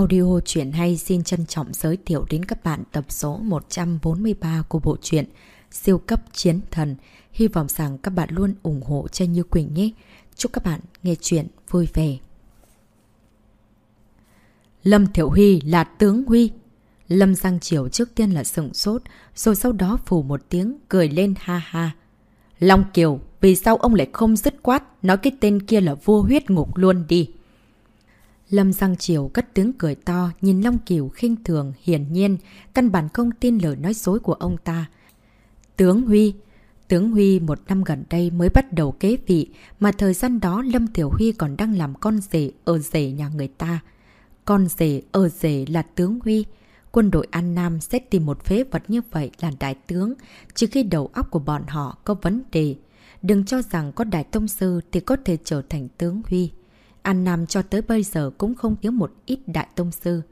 Audio truyện hay xin trân trọng giới thiệu đến các bạn tập số 143 của bộ truyện Siêu cấp chiến thần. Hy vọng rằng các bạn luôn ủng hộ cho Như Quỳnh nhé. Chúc các bạn nghe truyện vui vẻ. Lâm Thiệu Huy là tướng Huy. Lâm Giang Triều trước tiên là sừng sốt, rồi sau đó phủ một tiếng, cười lên ha ha. Long Kiều, vì sao ông lại không dứt quát, nói cái tên kia là vua huyết ngục luôn đi. Lâm Giang Triều cất tiếng cười to, nhìn Long Kiều khinh thường, hiển nhiên, căn bản không tin lời nói dối của ông ta. Tướng Huy Tướng Huy một năm gần đây mới bắt đầu kế vị, mà thời gian đó Lâm Tiểu Huy còn đang làm con rể ở rể nhà người ta. Con rể ở rể là tướng Huy. Quân đội An Nam sẽ tìm một phế vật như vậy là đại tướng, trừ khi đầu óc của bọn họ có vấn đề. Đừng cho rằng có đại tông sư thì có thể trở thành tướng Huy. An Nam cho tới bây giờ cũng không thiếu một ít đại tông sư.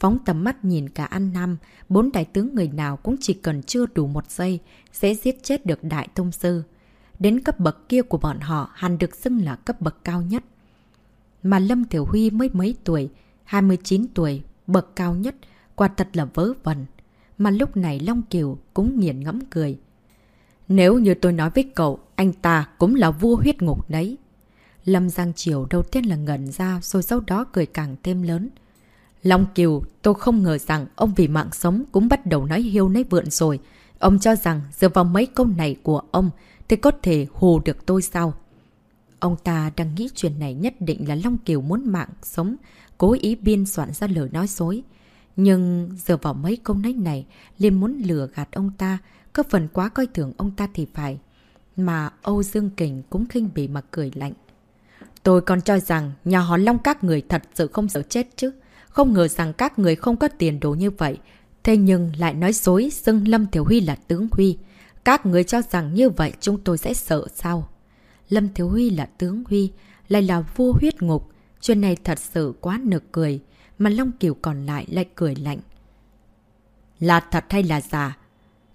Phóng tầm mắt nhìn cả An Nam, bốn đại tướng người nào cũng chỉ cần chưa đủ một giây sẽ giết chết được đại tông sư. Đến cấp bậc kia của bọn họ hẳn được xưng là cấp bậc cao nhất. Mà Lâm Thiểu Huy mới mấy tuổi, 29 tuổi, bậc cao nhất, quả thật là vớ vẩn. Mà lúc này Long Kiều cũng nghiền ngẫm cười. Nếu như tôi nói với cậu, anh ta cũng là vua huyết ngục đấy. Lâm Giang Triều đầu tiên là ngẩn ra rồi sau đó cười càng thêm lớn. Long Kiều, tôi không ngờ rằng ông vì mạng sống cũng bắt đầu nói hiêu nói vượn rồi. Ông cho rằng dựa vào mấy câu này của ông thì có thể hù được tôi sao? Ông ta đang nghĩ chuyện này nhất định là Long Kiều muốn mạng sống, cố ý biên soạn ra lời nói dối. Nhưng dựa vào mấy câu nói này, liền muốn lừa gạt ông ta, có phần quá coi thường ông ta thì phải. Mà Âu Dương Kình cũng khinh bỉ mà cười lạnh. Tôi còn cho rằng nhà họ Long các người thật sự không sợ chết chứ. Không ngờ rằng các người không có tiền đồ như vậy. Thế nhưng lại nói dối xưng Lâm Thiếu Huy là tướng Huy. Các người cho rằng như vậy chúng tôi sẽ sợ sao? Lâm Thiếu Huy là tướng Huy, lại là vua huyết ngục. Chuyện này thật sự quá nực cười, mà Long Kiều còn lại lại cười lạnh. Là thật hay là giả?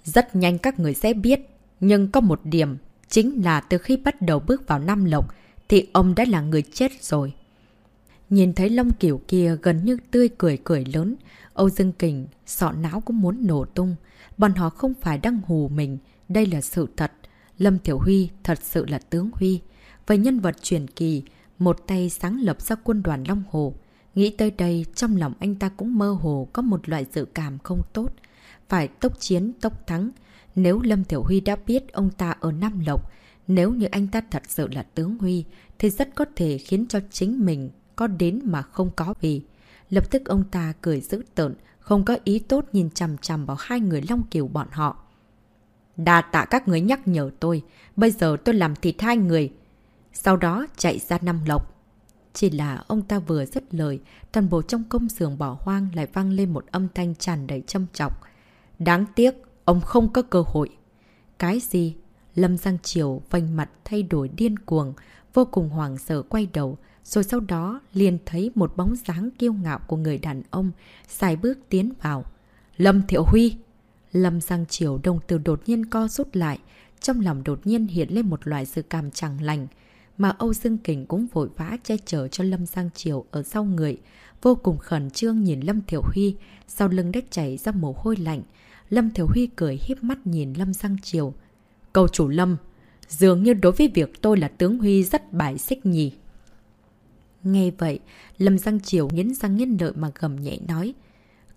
Rất nhanh các người sẽ biết, nhưng có một điểm, chính là từ khi bắt đầu bước vào nam lộc, thì ông đã là người chết rồi. Nhìn thấy Long Kiều kia gần như tươi cười cười lớn, Âu Dương Kình, sọ não cũng muốn nổ tung. Bọn họ không phải đang hù mình, đây là sự thật. Lâm Thiểu Huy thật sự là tướng Huy. Về nhân vật truyền kỳ, một tay sáng lập ra quân đoàn Long Hồ. Nghĩ tới đây, trong lòng anh ta cũng mơ hồ có một loại dự cảm không tốt. Phải tốc chiến, tốc thắng. Nếu Lâm Thiểu Huy đã biết ông ta ở Nam Lộc, nếu như anh ta thật sự là tướng Huy, thì rất có thể khiến cho chính mình có đến mà không có vì. Lập tức ông ta cười dữ tợn, không có ý tốt nhìn chằm chằm vào hai người Long Kiều bọn họ. Đà tạ các người nhắc nhở tôi, bây giờ tôi làm thịt hai người. Sau đó chạy ra năm lộc. Chỉ là ông ta vừa dứt lời, toàn bộ trong công xưởng bỏ hoang lại vang lên một âm thanh tràn đầy châm chọc. Đáng tiếc, ông không có cơ hội. Cái gì? Lâm Giang Triều vành mặt thay đổi điên cuồng, vô cùng hoảng sợ quay đầu, rồi sau đó liền thấy một bóng dáng kiêu ngạo của người đàn ông xài bước tiến vào. Lâm Thiệu Huy! Lâm Giang Triều đồng từ đột nhiên co rút lại, trong lòng đột nhiên hiện lên một loại sự cảm chẳng lành, mà Âu Dương Kình cũng vội vã che chở cho Lâm Giang Triều ở sau người, vô cùng khẩn trương nhìn Lâm Thiểu Huy, sau lưng đất chảy ra mồ hôi lạnh. Lâm Thiểu Huy cười hiếp mắt nhìn Lâm Giang Triều, Cầu chủ Lâm, dường như đối với việc tôi là tướng Huy rất bài xích nhỉ. Nghe vậy, Lâm Giang Triều nghiến răng nghiến lợi mà gầm nhẹ nói.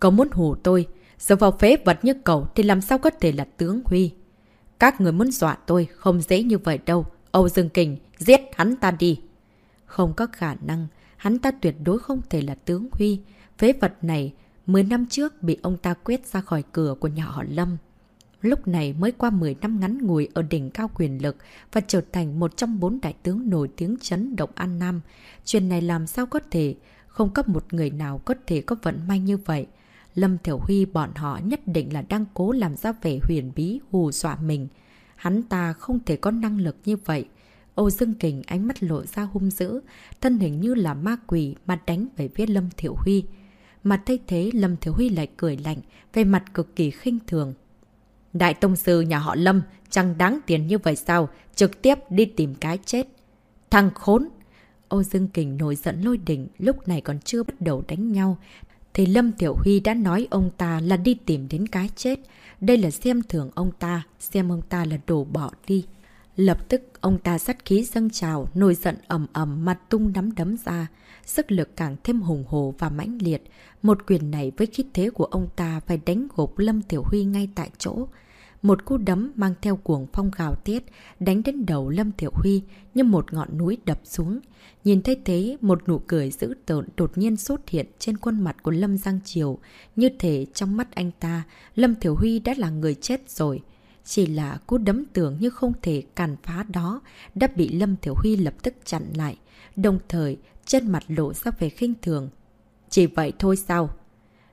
Cậu muốn hù tôi, giờ vào phế vật như cậu thì làm sao có thể là tướng Huy. Các người muốn dọa tôi, không dễ như vậy đâu. Âu Dương Kình, giết hắn ta đi. Không có khả năng, hắn ta tuyệt đối không thể là tướng Huy. Phế vật này, 10 năm trước bị ông ta quét ra khỏi cửa của nhà họ Lâm. Lúc này mới qua 10 năm ngắn ngủi ở đỉnh cao quyền lực và trở thành một trong bốn đại tướng nổi tiếng chấn động An Nam. Chuyện này làm sao có thể, không có một người nào có thể có vận may như vậy. Lâm Thiểu Huy bọn họ nhất định là đang cố làm ra vẻ huyền bí hù dọa mình. Hắn ta không thể có năng lực như vậy. Âu Dương Kình ánh mắt lộ ra hung dữ, thân hình như là ma quỷ mà đánh về phía Lâm Thiểu Huy. Mà thay thế Lâm Thiểu Huy lại cười lạnh, về mặt cực kỳ khinh thường. Đại tông sư nhà họ Lâm chẳng đáng tiền như vậy sao, trực tiếp đi tìm cái chết. Thằng khốn! Âu Dương Kình nổi giận lôi đỉnh, lúc này còn chưa bắt đầu đánh nhau. thì Lâm Tiểu Huy đã nói ông ta là đi tìm đến cái chết. Đây là xem thường ông ta, xem ông ta là đổ bỏ đi. Lập tức, ông ta sắt khí dâng trào, nổi giận ầm ầm mặt tung nắm đấm ra. Sức lực càng thêm hùng hồ và mãnh liệt. Một quyền này với khí thế của ông ta phải đánh gục Lâm Tiểu Huy ngay tại chỗ. Một cú đấm mang theo cuồng phong gào tiết, đánh đến đầu Lâm Tiểu Huy như một ngọn núi đập xuống. Nhìn thấy thế, một nụ cười dữ tợn đột nhiên xuất hiện trên khuôn mặt của Lâm Giang Triều. Như thể trong mắt anh ta, Lâm Tiểu Huy đã là người chết rồi. Chỉ là cú đấm tưởng như không thể càn phá đó, đã bị Lâm Tiểu Huy lập tức chặn lại. Đồng thời, chân mặt lộ ra về khinh thường. Chỉ vậy thôi sao?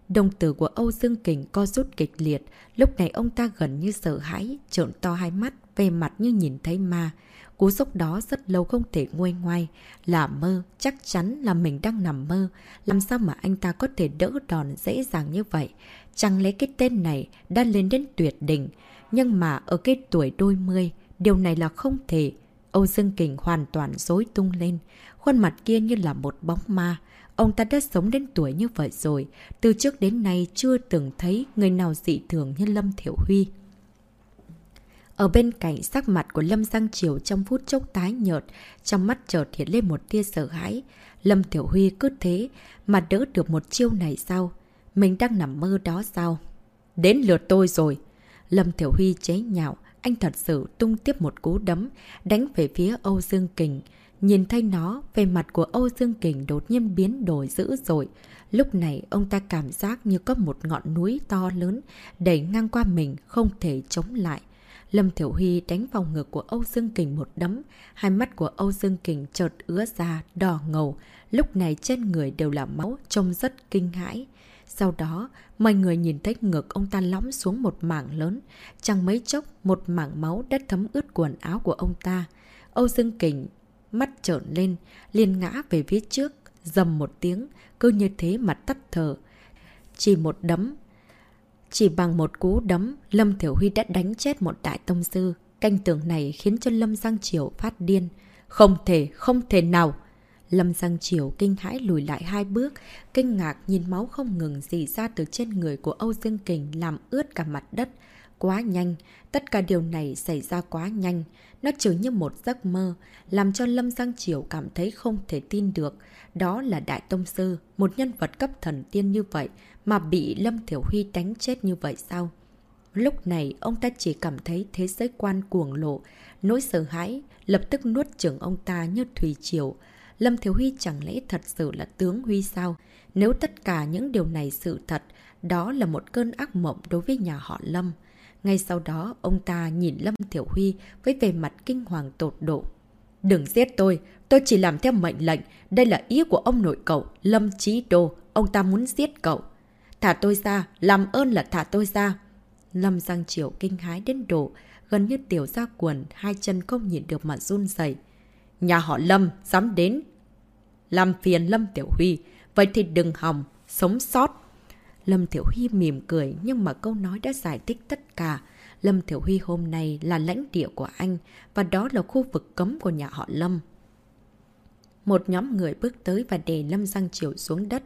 Đồng tử của Âu Dương Kình co rút kịch liệt, lúc này ông ta gần như sợ hãi, trợn to hai mắt, về mặt như nhìn thấy ma. Cú sốc đó rất lâu không thể nguôi ngoai, là mơ, chắc chắn là mình đang nằm mơ. Làm sao mà anh ta có thể đỡ đòn dễ dàng như vậy? Chẳng lẽ cái tên này đã lên đến tuyệt đỉnh, nhưng mà ở cái tuổi đôi mươi, điều này là không thể. Âu Dương Kình hoàn toàn dối tung lên, khuôn mặt kia như là một bóng ma. Ông ta đã sống đến tuổi như vậy rồi, từ trước đến nay chưa từng thấy người nào dị thường như Lâm Thiểu Huy. Ở bên cạnh sắc mặt của Lâm Giang Triều trong phút chốc tái nhợt, trong mắt chợt hiện lên một tia sợ hãi. Lâm Tiểu Huy cứ thế mà đỡ được một chiêu này sao? Mình đang nằm mơ đó sao? Đến lượt tôi rồi. Lâm Tiểu Huy chế nhạo, anh thật sự tung tiếp một cú đấm, đánh về phía Âu Dương Kình. Nhìn thấy nó, về mặt của Âu Dương Kình đột nhiên biến đổi dữ dội. Lúc này ông ta cảm giác như có một ngọn núi to lớn đẩy ngang qua mình không thể chống lại. Lâm Thiểu Huy đánh vào ngực của Âu Dương Kình một đấm, hai mắt của Âu Dương Kình chợt ứa ra, đỏ ngầu, lúc này trên người đều là máu, trông rất kinh hãi. Sau đó, mọi người nhìn thấy ngực ông ta lõm xuống một mảng lớn, chẳng mấy chốc một mảng máu đã thấm ướt quần áo của ông ta. Âu Dương Kình mắt trợn lên, liền ngã về phía trước, dầm một tiếng, cứ như thế mà tắt thở. Chỉ một đấm, chỉ bằng một cú đấm, Lâm Thiểu Huy đã đánh chết một đại tông sư. Canh tưởng này khiến cho Lâm Giang Triều phát điên. Không thể, không thể nào! Lâm Giang Triều kinh hãi lùi lại hai bước, kinh ngạc nhìn máu không ngừng dì ra từ trên người của Âu Dương Kình làm ướt cả mặt đất. Quá nhanh, tất cả điều này xảy ra quá nhanh. Nó chỉ như một giấc mơ, làm cho Lâm Giang Triều cảm thấy không thể tin được. Đó là Đại Tông Sư, một nhân vật cấp thần tiên như vậy, mà bị Lâm Thiểu Huy đánh chết như vậy sao? Lúc này, ông ta chỉ cảm thấy thế giới quan cuồng lộ, nỗi sợ hãi, lập tức nuốt chửng ông ta như thủy triều. Lâm Thiếu Huy chẳng lẽ thật sự là tướng Huy sao? Nếu tất cả những điều này sự thật, đó là một cơn ác mộng đối với nhà họ Lâm. Ngay sau đó, ông ta nhìn Lâm Thiểu Huy với vẻ mặt kinh hoàng tột độ. Đừng giết tôi, tôi chỉ làm theo mệnh lệnh. Đây là ý của ông nội cậu, Lâm Chí Đô. Ông ta muốn giết cậu. Thả tôi ra, làm ơn là thả tôi ra. Lâm Giang Triều kinh hái đến độ, gần như tiểu ra quần, hai chân không nhìn được mà run dậy. Nhà họ Lâm, dám đến. Làm phiền Lâm Tiểu Huy, vậy thì đừng hòng, sống sót. Lâm Thiểu Huy mỉm cười nhưng mà câu nói đã giải thích tất cả. Lâm Thiểu Huy hôm nay là lãnh địa của anh và đó là khu vực cấm của nhà họ Lâm. Một nhóm người bước tới và đè Lâm Giang Triều xuống đất.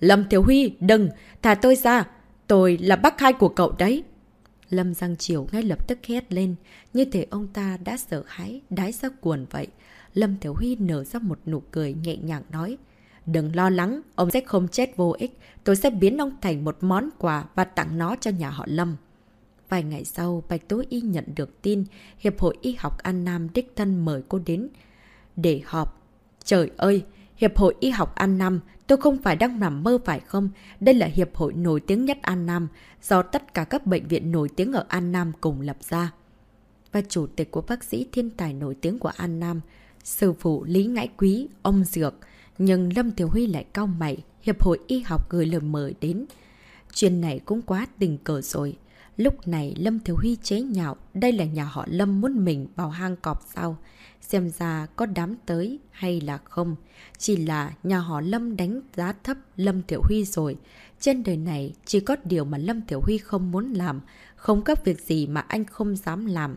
Lâm Thiểu Huy, đừng! Thả tôi ra! Tôi là bác hai của cậu đấy! Lâm Giang Triều ngay lập tức hét lên, như thể ông ta đã sợ hãi, đái ra cuồn vậy. Lâm Thiểu Huy nở ra một nụ cười nhẹ nhàng nói. Đừng lo lắng, ông sẽ không chết vô ích. Tôi sẽ biến ông thành một món quà và tặng nó cho nhà họ Lâm. Vài ngày sau, Bạch Tố Y nhận được tin Hiệp hội Y học An Nam đích thân mời cô đến để họp. Trời ơi! Hiệp hội Y học An Nam, tôi không phải đang nằm mơ phải không? Đây là hiệp hội nổi tiếng nhất An Nam, do tất cả các bệnh viện nổi tiếng ở An Nam cùng lập ra. Và chủ tịch của bác sĩ thiên tài nổi tiếng của An Nam, sư phụ Lý Ngãi Quý, ông Dược, nhưng Lâm Tiểu Huy lại cao mày, Hiệp hội Y học gửi lời mời đến. Chuyện này cũng quá tình cờ rồi. Lúc này Lâm Thiếu Huy chế nhạo, đây là nhà họ Lâm muốn mình vào hang cọp sao? Xem ra có đám tới hay là không? Chỉ là nhà họ Lâm đánh giá thấp Lâm Tiểu Huy rồi. Trên đời này chỉ có điều mà Lâm Tiểu Huy không muốn làm, không có việc gì mà anh không dám làm.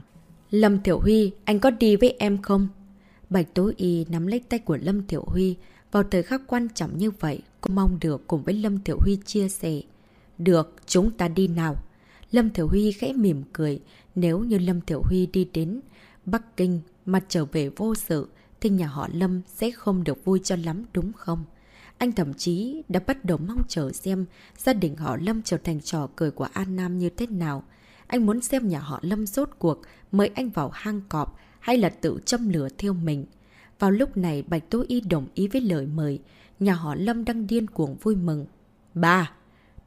Lâm Tiểu Huy, anh có đi với em không? Bạch Tố Y nắm lấy tay của Lâm Tiểu Huy, vào thời khắc quan trọng như vậy, cô mong được cùng với Lâm Tiểu Huy chia sẻ. Được, chúng ta đi nào. Lâm Tiểu Huy khẽ mỉm cười. Nếu như Lâm Tiểu Huy đi đến Bắc Kinh mà trở về vô sự, thì nhà họ Lâm sẽ không được vui cho lắm đúng không? Anh thậm chí đã bắt đầu mong chờ xem gia đình họ Lâm trở thành trò cười của An Nam như thế nào. Anh muốn xem nhà họ Lâm rốt cuộc mời anh vào hang cọp hay là tự châm lửa thiêu mình. Vào lúc này Bạch Tố Y đồng ý với lời mời, nhà họ Lâm đang điên cuồng vui mừng. Ba,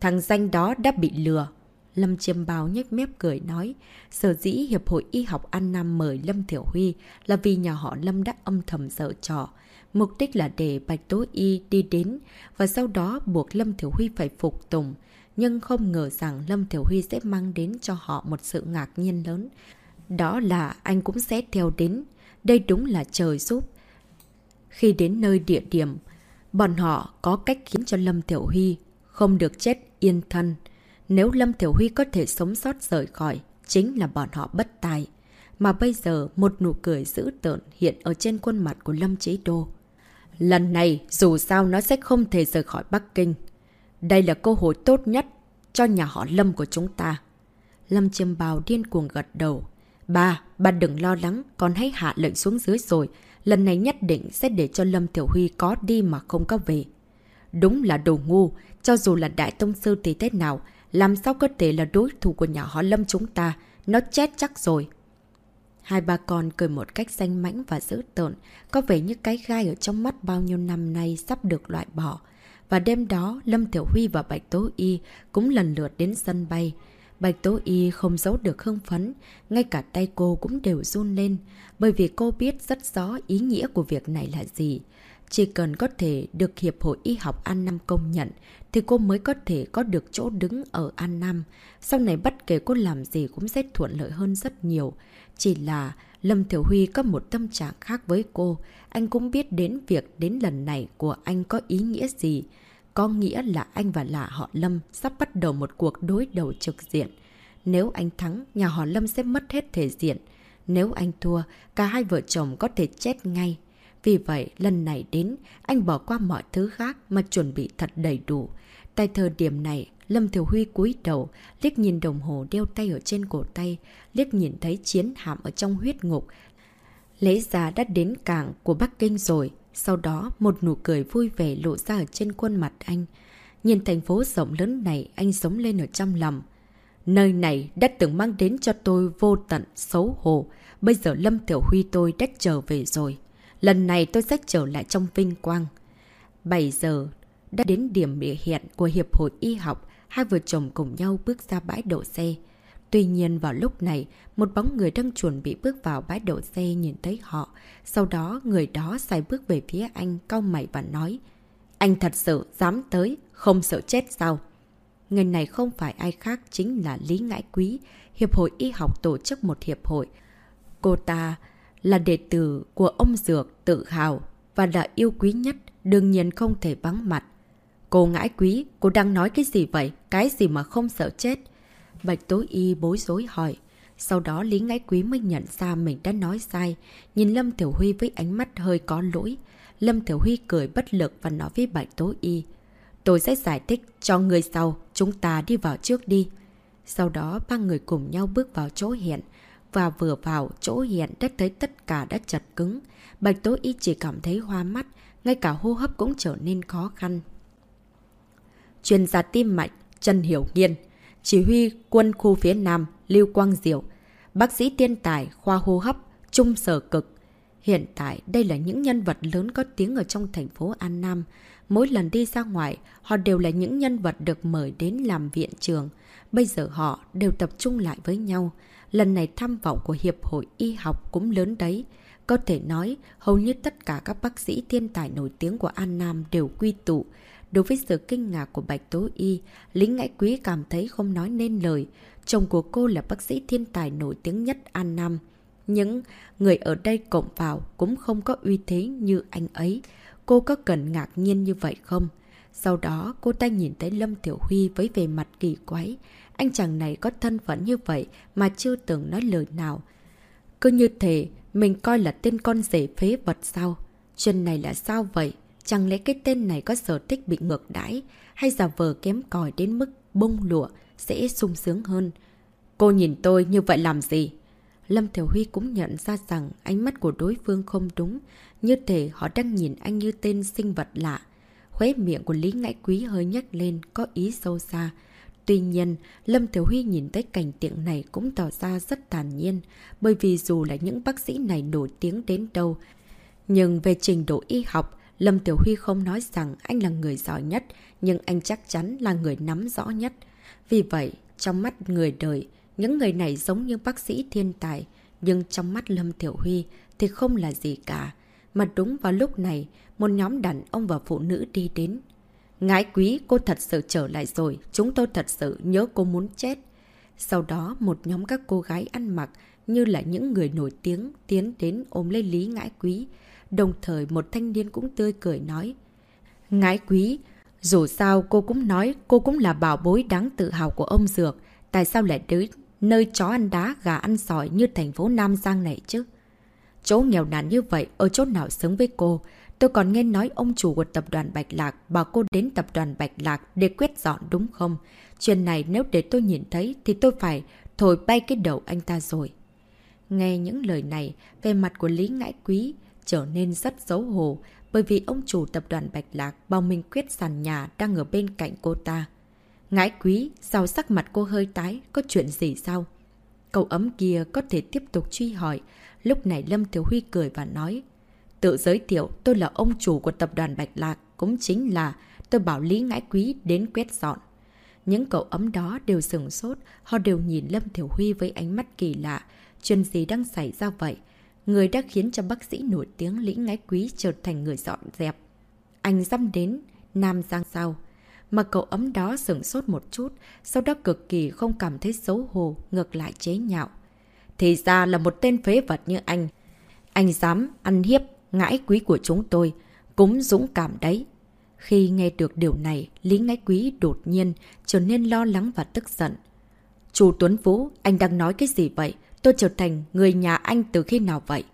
thằng danh đó đã bị lừa. Lâm Chiêm Bao nhếch mép cười nói, sở dĩ Hiệp hội Y học An Nam mời Lâm Thiểu Huy là vì nhà họ Lâm đã âm thầm sợ trò. Mục đích là để Bạch Tố Y đi đến và sau đó buộc Lâm Thiểu Huy phải phục tùng. Nhưng không ngờ rằng Lâm Thiểu Huy sẽ mang đến cho họ một sự ngạc nhiên lớn. Đó là anh cũng sẽ theo đến. Đây đúng là trời giúp. Khi đến nơi địa điểm, bọn họ có cách khiến cho Lâm Tiểu Huy không được chết yên thân. Nếu Lâm Tiểu Huy có thể sống sót rời khỏi, chính là bọn họ bất tài. Mà bây giờ một nụ cười dữ tợn hiện ở trên khuôn mặt của Lâm Chế Đô. Lần này dù sao nó sẽ không thể rời khỏi Bắc Kinh. Đây là cơ hội tốt nhất cho nhà họ Lâm của chúng ta. Lâm Chiêm Bào điên cuồng gật đầu. Ba, ba đừng lo lắng, con hãy hạ lệnh xuống dưới rồi. Lần này nhất định sẽ để cho Lâm Tiểu Huy có đi mà không có về. Đúng là đồ ngu, cho dù là đại tông sư thì thế nào, làm sao có thể là đối thủ của nhà họ Lâm chúng ta, nó chết chắc rồi. Hai ba con cười một cách xanh mãnh và dữ tợn, có vẻ như cái gai ở trong mắt bao nhiêu năm nay sắp được loại bỏ. Và đêm đó, Lâm Tiểu Huy và Bạch Tố Y cũng lần lượt đến sân bay. Bạch Tố Y không giấu được hưng phấn, ngay cả tay cô cũng đều run lên, bởi vì cô biết rất rõ ý nghĩa của việc này là gì. Chỉ cần có thể được Hiệp hội Y học An Nam công nhận, thì cô mới có thể có được chỗ đứng ở An Nam. Sau này bất kể cô làm gì cũng sẽ thuận lợi hơn rất nhiều. Chỉ là Lâm Thiểu Huy có một tâm trạng khác với cô. Anh cũng biết đến việc đến lần này của anh có ý nghĩa gì. Có nghĩa là anh và là họ Lâm sắp bắt đầu một cuộc đối đầu trực diện. Nếu anh thắng, nhà họ Lâm sẽ mất hết thể diện. Nếu anh thua, cả hai vợ chồng có thể chết ngay. Vì vậy, lần này đến, anh bỏ qua mọi thứ khác mà chuẩn bị thật đầy đủ. Tại thời điểm này, Lâm Thiểu Huy cúi đầu, liếc nhìn đồng hồ đeo tay ở trên cổ tay, liếc nhìn thấy chiến hạm ở trong huyết ngục. Lễ giá đã đến cảng của Bắc Kinh rồi, sau đó một nụ cười vui vẻ lộ ra ở trên khuôn mặt anh. Nhìn thành phố rộng lớn này, anh sống lên ở trong lòng. Nơi này đã từng mang đến cho tôi vô tận, xấu hổ. Bây giờ Lâm Tiểu Huy tôi đã trở về rồi. Lần này tôi sẽ trở lại trong vinh quang. 7 giờ đã đến điểm bị hẹn của Hiệp hội Y học, hai vợ chồng cùng nhau bước ra bãi đậu xe. Tuy nhiên vào lúc này, một bóng người đang chuẩn bị bước vào bãi đậu xe nhìn thấy họ. Sau đó người đó xài bước về phía anh, cau mày và nói Anh thật sự dám tới, không sợ chết sao? Người này không phải ai khác chính là Lý Ngãi Quý, Hiệp hội Y học tổ chức một hiệp hội. Cô ta là đệ tử của ông Dược tự hào và là yêu quý nhất, đương nhiên không thể vắng mặt. Cô ngãi quý, cô đang nói cái gì vậy? Cái gì mà không sợ chết? Bạch Tố Y bối rối hỏi. Sau đó Lý Ngãi Quý mới nhận ra mình đã nói sai, nhìn Lâm Tiểu Huy với ánh mắt hơi có lỗi. Lâm Tiểu Huy cười bất lực và nói với Bạch Tố Y. Tôi sẽ giải thích cho người sau, chúng ta đi vào trước đi. Sau đó ba người cùng nhau bước vào chỗ hiện và vừa vào chỗ hiện đã thấy tất cả đã chật cứng. Bạch Tố Y chỉ cảm thấy hoa mắt, ngay cả hô hấp cũng trở nên khó khăn. Chuyên gia tim mạch Trần Hiểu Nghiên, chỉ huy quân khu phía Nam Lưu Quang Diệu, bác sĩ tiên tài khoa hô hấp Trung Sở Cực. Hiện tại đây là những nhân vật lớn có tiếng ở trong thành phố An Nam. Mỗi lần đi ra ngoài, họ đều là những nhân vật được mời đến làm viện trường. Bây giờ họ đều tập trung lại với nhau. Lần này tham vọng của Hiệp hội Y học cũng lớn đấy. Có thể nói, hầu như tất cả các bác sĩ thiên tài nổi tiếng của An Nam đều quy tụ. Đối với sự kinh ngạc của Bạch Tố Y, lính ngãi quý cảm thấy không nói nên lời. Chồng của cô là bác sĩ thiên tài nổi tiếng nhất An Nam. Những người ở đây cộng vào cũng không có uy thế như anh ấy. Cô có cần ngạc nhiên như vậy không? Sau đó, cô ta nhìn thấy Lâm Tiểu Huy với vẻ mặt kỳ quái. Anh chàng này có thân phận như vậy mà chưa từng nói lời nào. Cứ như thế, mình coi là tên con rể phế vật sao? Chuyện này là sao vậy? Chẳng lẽ cái tên này có sở thích bị ngược đãi hay giả vờ kém còi đến mức bông lụa sẽ sung sướng hơn? Cô nhìn tôi như vậy làm gì? Lâm Thiểu Huy cũng nhận ra rằng ánh mắt của đối phương không đúng, như thể họ đang nhìn anh như tên sinh vật lạ. Khuế miệng của Lý Ngãi Quý hơi nhắc lên, có ý sâu xa. Tuy nhiên, Lâm Thiểu Huy nhìn thấy cảnh tượng này cũng tỏ ra rất tàn nhiên, bởi vì dù là những bác sĩ này nổi tiếng đến đâu, nhưng về trình độ y học, Lâm Tiểu Huy không nói rằng anh là người giỏi nhất, nhưng anh chắc chắn là người nắm rõ nhất. Vì vậy, trong mắt người đời, những người này giống như bác sĩ thiên tài, nhưng trong mắt Lâm Tiểu Huy thì không là gì cả. Mà đúng vào lúc này, một nhóm đàn ông và phụ nữ đi đến. Ngãi quý, cô thật sự trở lại rồi, chúng tôi thật sự nhớ cô muốn chết. Sau đó, một nhóm các cô gái ăn mặc như là những người nổi tiếng tiến đến ôm lấy Lý Ngãi Quý. Đồng thời một thanh niên cũng tươi cười nói. Ngãi Quý, dù sao cô cũng nói cô cũng là bảo bối đáng tự hào của ông Dược. Tại sao lại đến nơi chó ăn đá, gà ăn sỏi như thành phố Nam Giang này chứ? Chỗ nghèo nàn như vậy, ở chỗ nào xứng với cô? Tôi còn nghe nói ông chủ của tập đoàn Bạch Lạc bảo cô đến tập đoàn Bạch Lạc để quét dọn đúng không? Chuyện này nếu để tôi nhìn thấy thì tôi phải thổi bay cái đầu anh ta rồi. Nghe những lời này, về mặt của Lý Ngãi Quý trở nên rất xấu hổ bởi vì ông chủ tập đoàn Bạch Lạc bao minh quyết sàn nhà đang ở bên cạnh cô ta. Ngãi Quý, sao sắc mặt cô hơi tái, có chuyện gì sao? Cậu ấm kia có thể tiếp tục truy hỏi. Lúc này Lâm Thiếu Huy cười và nói. Tự giới thiệu tôi là ông chủ của tập đoàn Bạch Lạc, cũng chính là tôi bảo Lý Ngãi Quý đến quét dọn. Những cậu ấm đó đều sừng sốt, họ đều nhìn Lâm Thiểu Huy với ánh mắt kỳ lạ. Chuyện gì đang xảy ra vậy? Người đã khiến cho bác sĩ nổi tiếng Lý Ngãi Quý trở thành người dọn dẹp. Anh dăm đến Nam Giang sao? Mà cậu ấm đó sửng sốt một chút, sau đó cực kỳ không cảm thấy xấu hổ, ngược lại chế nhạo. Thì ra là một tên phế vật như anh. Anh dám ăn hiếp ngãi quý của chúng tôi, cũng dũng cảm đấy. Khi nghe được điều này, Lý Ngãi Quý đột nhiên trở nên lo lắng và tức giận. Chú Tuấn Vũ, anh đang nói cái gì vậy? Tôi trở thành người nhà anh từ khi nào vậy?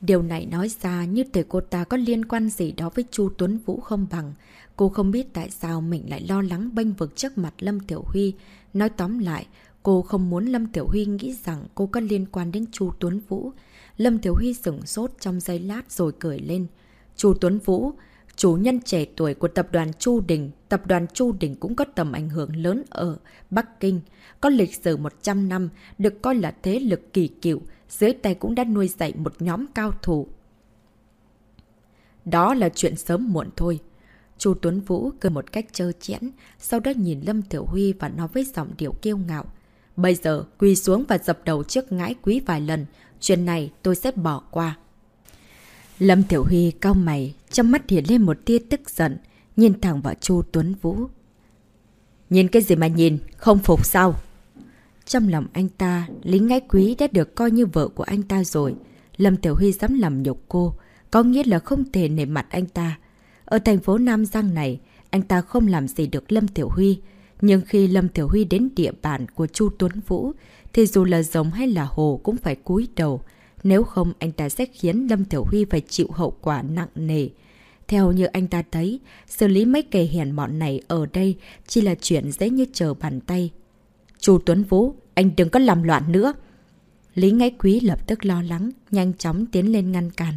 Điều này nói ra như thể cô ta có liên quan gì đó với Chu Tuấn Vũ không bằng. Cô không biết tại sao mình lại lo lắng bênh vực trước mặt Lâm Tiểu Huy. Nói tóm lại, cô không muốn Lâm Tiểu Huy nghĩ rằng cô có liên quan đến Chu Tuấn Vũ. Lâm Tiểu Huy sửng sốt trong giây lát rồi cười lên. Chu Tuấn Vũ, chủ nhân trẻ tuổi của tập đoàn Chu Đình, tập đoàn Chu Đình cũng có tầm ảnh hưởng lớn ở Bắc Kinh. Có lịch sử 100 năm, được coi là thế lực kỳ cựu, dưới tay cũng đã nuôi dạy một nhóm cao thủ. Đó là chuyện sớm muộn thôi. Chu Tuấn Vũ cười một cách trơ chẽn, sau đó nhìn Lâm Tiểu Huy và nói với giọng điệu kiêu ngạo. Bây giờ, quỳ xuống và dập đầu trước ngãi quý vài lần, chuyện này tôi sẽ bỏ qua. Lâm Tiểu Huy cao mày, trong mắt hiện lên một tia tức giận, nhìn thẳng vào Chu Tuấn Vũ. Nhìn cái gì mà nhìn, không phục sao? Trong lòng anh ta, lính ngãi quý đã được coi như vợ của anh ta rồi. Lâm Tiểu Huy dám làm nhục cô, có nghĩa là không thể nể mặt anh ta. Ở thành phố Nam Giang này, anh ta không làm gì được Lâm Tiểu Huy. Nhưng khi Lâm Tiểu Huy đến địa bàn của Chu Tuấn Vũ, thì dù là giống hay là hồ cũng phải cúi đầu. Nếu không, anh ta sẽ khiến Lâm Tiểu Huy phải chịu hậu quả nặng nề. Theo như anh ta thấy, xử lý mấy kẻ hèn mọn này ở đây chỉ là chuyện dễ như chờ bàn tay. Chu Tuấn Vũ, anh đừng có làm loạn nữa. Lý Ngãi Quý lập tức lo lắng, nhanh chóng tiến lên ngăn cản.